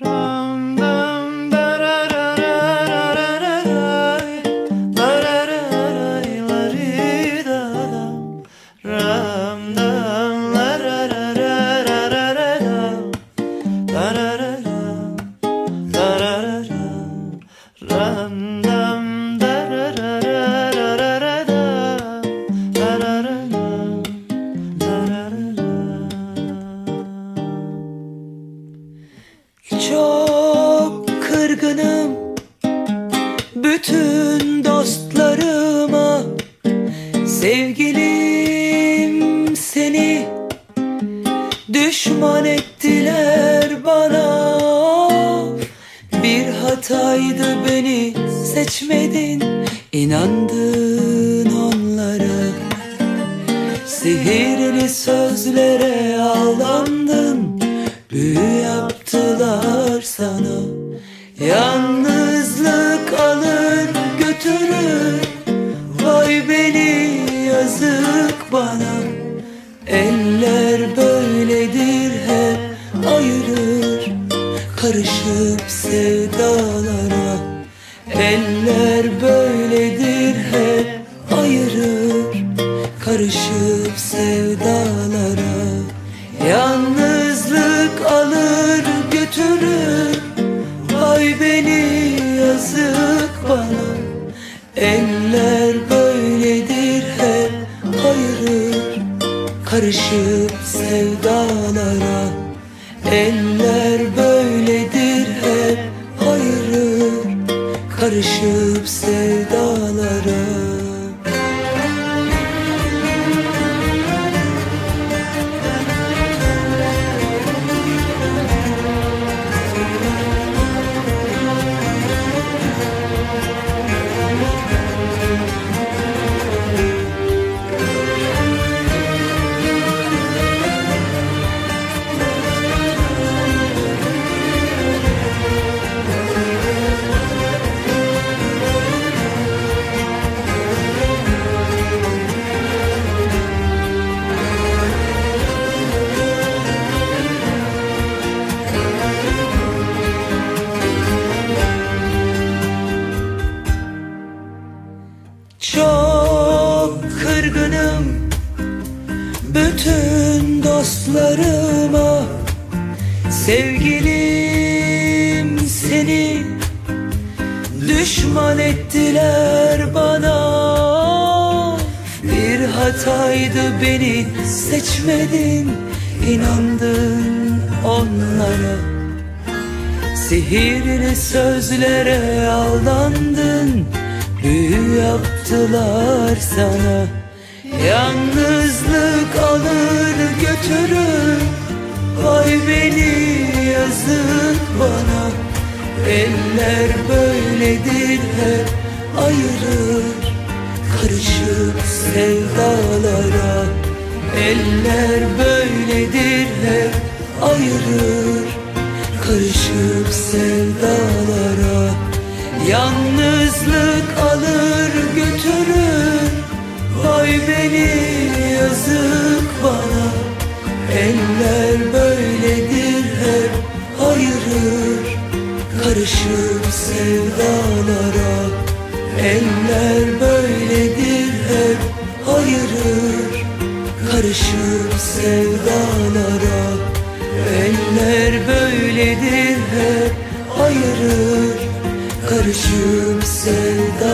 Right. Çok kırgınım bütün dostlarıma. Sevgilim seni düşman ettiler bana. Bir hataydı beni seçmedin inandın onlara. Sihirli sözlere aldandın Büyü yaptılar sana Yalnızlık alır götürür. Vay beni yazık bana Eller böyledir hep ayırır. Karışıp sevdalara Eller böyledir hep ayırır. Karışıp sevdalara Eller böyledir hep ayırır Karışıp sevdalara. Eller böyledir hep ayırır Karışıp sevdalara kırgınım bütün dostlarıma. Sevgilim seni düşman ettiler bana. Bir hataydı beni seçmedin inandın onlara Sihirli sözlere aldandın Büyü yaptılar sana Yalnızlık alır götürür. Vay beni yazık bana. Eller böyledir hep ayırır. Karışıp sevdalara. Eller böyledir hep ayırır. Karışıp sevdalara. Yalnızlık beni yazık bana. Eller böyledir hep ayırır Karışıp sevdalara. Eller böyledir hep ayırır Karışıp sevdalara. Eller böyledir hep ayırır Karışıp sevdalara